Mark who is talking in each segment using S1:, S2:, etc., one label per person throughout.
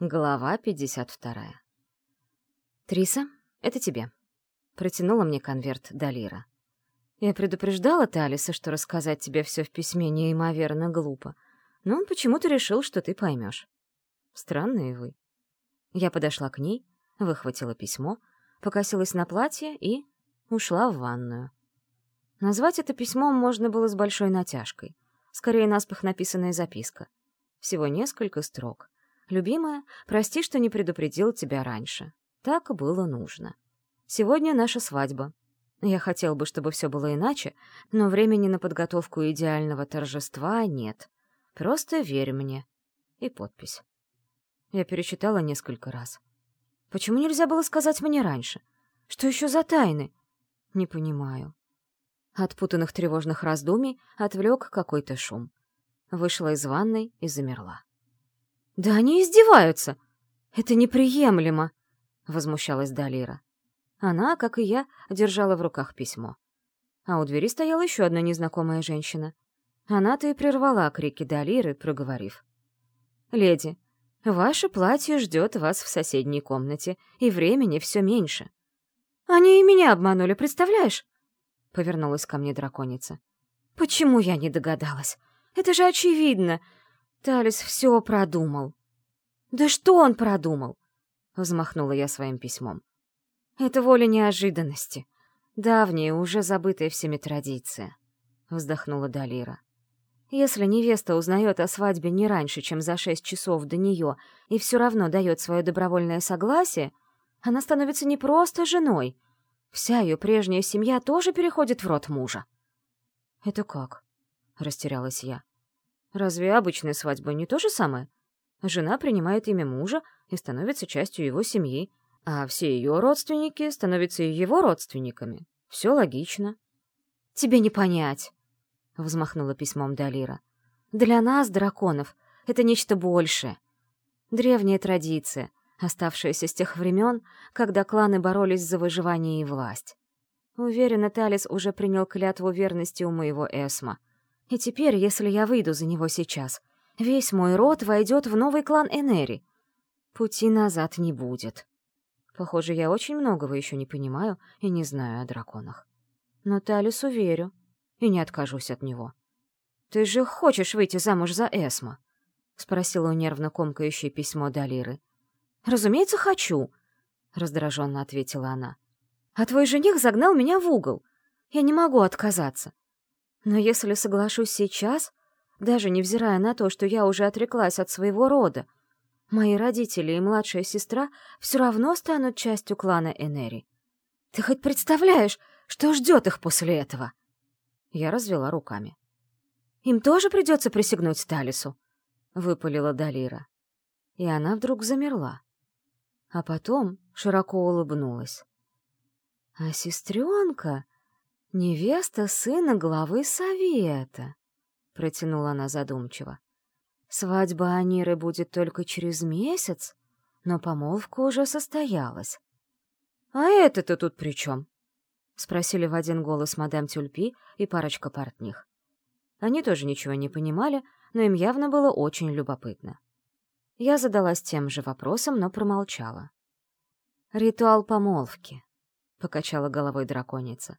S1: Глава 52. «Триса, это тебе». Протянула мне конверт Далира. Я предупреждала Талиса, что рассказать тебе все в письме неимоверно глупо, но он почему-то решил, что ты поймешь. Странные вы. Я подошла к ней, выхватила письмо, покосилась на платье и ушла в ванную. Назвать это письмом можно было с большой натяжкой. Скорее, наспех написанная записка. Всего несколько строк. «Любимая, прости, что не предупредил тебя раньше. Так было нужно. Сегодня наша свадьба. Я хотел бы, чтобы все было иначе, но времени на подготовку идеального торжества нет. Просто верь мне». И подпись. Я перечитала несколько раз. Почему нельзя было сказать мне раньше? Что еще за тайны? Не понимаю. От путанных тревожных раздумий отвлек какой-то шум. Вышла из ванной и замерла. «Да они издеваются! Это неприемлемо!» — возмущалась Далира. Она, как и я, держала в руках письмо. А у двери стояла еще одна незнакомая женщина. Она-то и прервала крики Далиры, проговорив. «Леди, ваше платье ждет вас в соседней комнате, и времени все меньше». «Они и меня обманули, представляешь?» — повернулась ко мне драконица. «Почему я не догадалась? Это же очевидно. Талис все продумал. Да что он продумал? Взмахнула я своим письмом. Это воля неожиданности. Давняя, уже забытая всеми традиция. Вздохнула Далира. Если невеста узнает о свадьбе не раньше, чем за шесть часов до нее, и все равно дает свое добровольное согласие, она становится не просто женой. Вся ее прежняя семья тоже переходит в род мужа. «Это как?» — растерялась я. Разве обычная свадьба не то же самое? Жена принимает имя мужа и становится частью его семьи, а все ее родственники становятся его родственниками. Все логично. «Тебе не понять», — взмахнула письмом Далира. «Для нас, драконов, это нечто большее. Древняя традиция, оставшаяся с тех времен, когда кланы боролись за выживание и власть. Уверена, Талис уже принял клятву верности у моего Эсма — и теперь, если я выйду за него сейчас, весь мой род войдет в новый клан Энери. Пути назад не будет. Похоже, я очень многого еще не понимаю и не знаю о драконах. Но Талису верю и не откажусь от него. «Ты же хочешь выйти замуж за Эсма?» — спросила у нервно комкающее письмо Далиры. «Разумеется, хочу», — раздраженно ответила она. «А твой жених загнал меня в угол. Я не могу отказаться. Но если соглашусь сейчас, даже невзирая на то, что я уже отреклась от своего рода, мои родители и младшая сестра все равно станут частью клана Энери. Ты хоть представляешь, что ждет их после этого?» Я развела руками. «Им тоже придется присягнуть Талису», — выпалила Далира. И она вдруг замерла. А потом широко улыбнулась. «А сестренка «Невеста сына главы совета», — протянула она задумчиво. «Свадьба Аниры будет только через месяц, но помолвка уже состоялась». «А это-то тут при чем?» — спросили в один голос мадам Тюльпи и парочка портних. Они тоже ничего не понимали, но им явно было очень любопытно. Я задалась тем же вопросом, но промолчала. «Ритуал помолвки», — покачала головой драконица.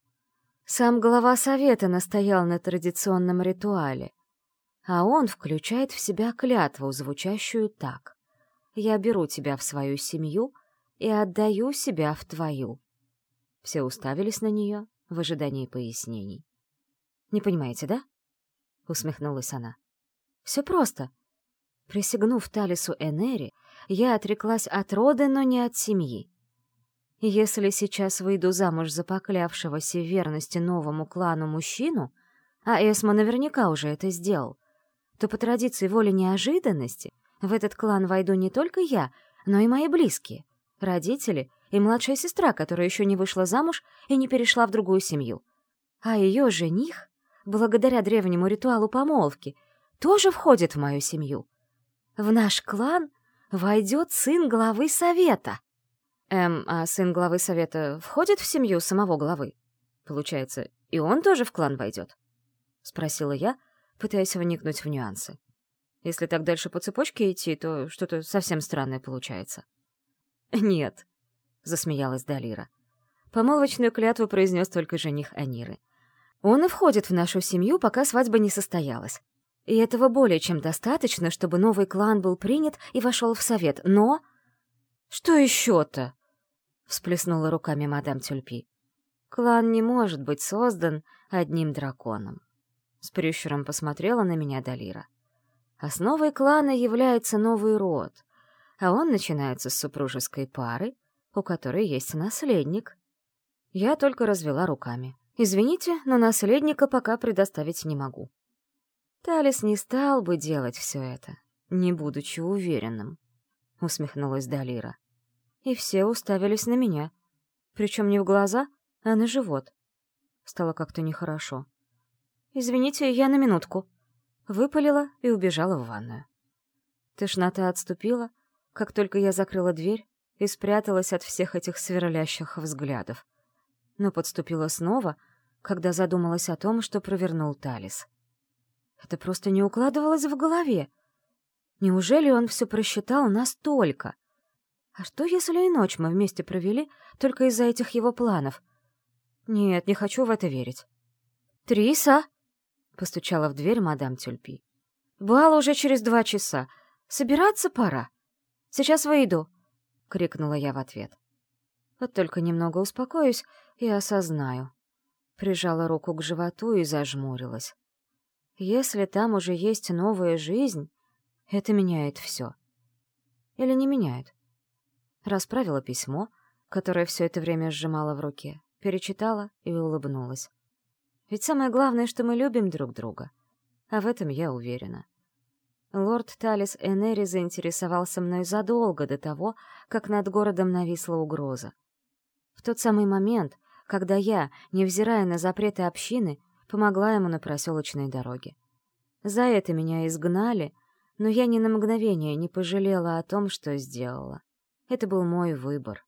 S1: Сам глава совета настоял на традиционном ритуале, а он включает в себя клятву, звучащую так. «Я беру тебя в свою семью и отдаю себя в твою». Все уставились на нее в ожидании пояснений. «Не понимаете, да?» — усмехнулась она. «Все просто. Присягнув Талису Энери, я отреклась от рода, но не от семьи. Если сейчас выйду замуж за поклявшегося в верности новому клану мужчину, а Эсма наверняка уже это сделал, то по традиции воли неожиданности в этот клан войду не только я, но и мои близкие, родители и младшая сестра, которая еще не вышла замуж и не перешла в другую семью. А ее жених, благодаря древнему ритуалу помолвки, тоже входит в мою семью. В наш клан войдет сын главы совета. Эм, а сын главы совета входит в семью самого главы? Получается, и он тоже в клан войдет? Спросила я, пытаясь вникнуть в нюансы. Если так дальше по цепочке идти, то что-то совсем странное получается. «Нет», — засмеялась Далира. Помолвочную клятву произнес только жених Аниры. «Он и входит в нашу семью, пока свадьба не состоялась. И этого более чем достаточно, чтобы новый клан был принят и вошел в совет. Но...» «Что еще-то?» — всплеснула руками мадам Тюльпи. «Клан не может быть создан одним драконом». С прищуром посмотрела на меня Далира. Основой клана является новый род, а он начинается с супружеской пары, у которой есть наследник. Я только развела руками. Извините, но наследника пока предоставить не могу. Талис не стал бы делать все это, не будучи уверенным, — усмехнулась Далира. И все уставились на меня, причем не в глаза, а на живот. Стало как-то нехорошо. «Извините, я на минутку», Выпалила и убежала в ванную. Тошнота отступила, как только я закрыла дверь и спряталась от всех этих сверлящих взглядов. Но подступила снова, когда задумалась о том, что провернул Талис. Это просто не укладывалось в голове. Неужели он все просчитал настолько? А что, если и ночь мы вместе провели только из-за этих его планов? Нет, не хочу в это верить. «Триса!» — постучала в дверь мадам Тюльпи. «Бал уже через два часа. Собираться пора. Сейчас выйду», — крикнула я в ответ. Вот только немного успокоюсь и осознаю. Прижала руку к животу и зажмурилась. Если там уже есть новая жизнь, это меняет все. Или не меняет? Расправила письмо, которое все это время сжимала в руке, перечитала и улыбнулась. Ведь самое главное, что мы любим друг друга. А в этом я уверена. Лорд Талис Энери заинтересовался мной задолго до того, как над городом нависла угроза. В тот самый момент, когда я, невзирая на запреты общины, помогла ему на проселочной дороге. За это меня изгнали, но я ни на мгновение не пожалела о том, что сделала. Это был мой выбор.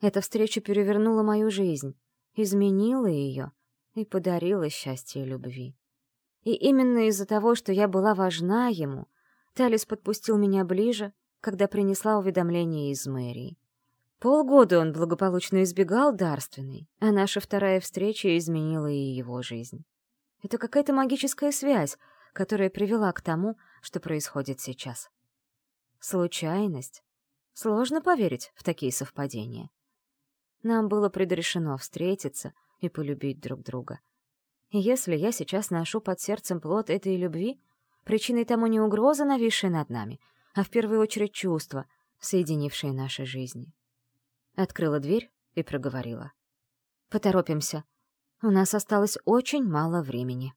S1: Эта встреча перевернула мою жизнь, изменила ее — и подарила счастье любви. И именно из-за того, что я была важна ему, Талис подпустил меня ближе, когда принесла уведомление из мэрии. Полгода он благополучно избегал дарственной, а наша вторая встреча изменила и его жизнь. Это какая-то магическая связь, которая привела к тому, что происходит сейчас. Случайность? Сложно поверить в такие совпадения. Нам было предрешено встретиться, и полюбить друг друга. И если я сейчас ношу под сердцем плод этой любви, причиной тому не угроза, нависшая над нами, а в первую очередь чувства, соединившие наши жизни. Открыла дверь и проговорила. «Поторопимся. У нас осталось очень мало времени».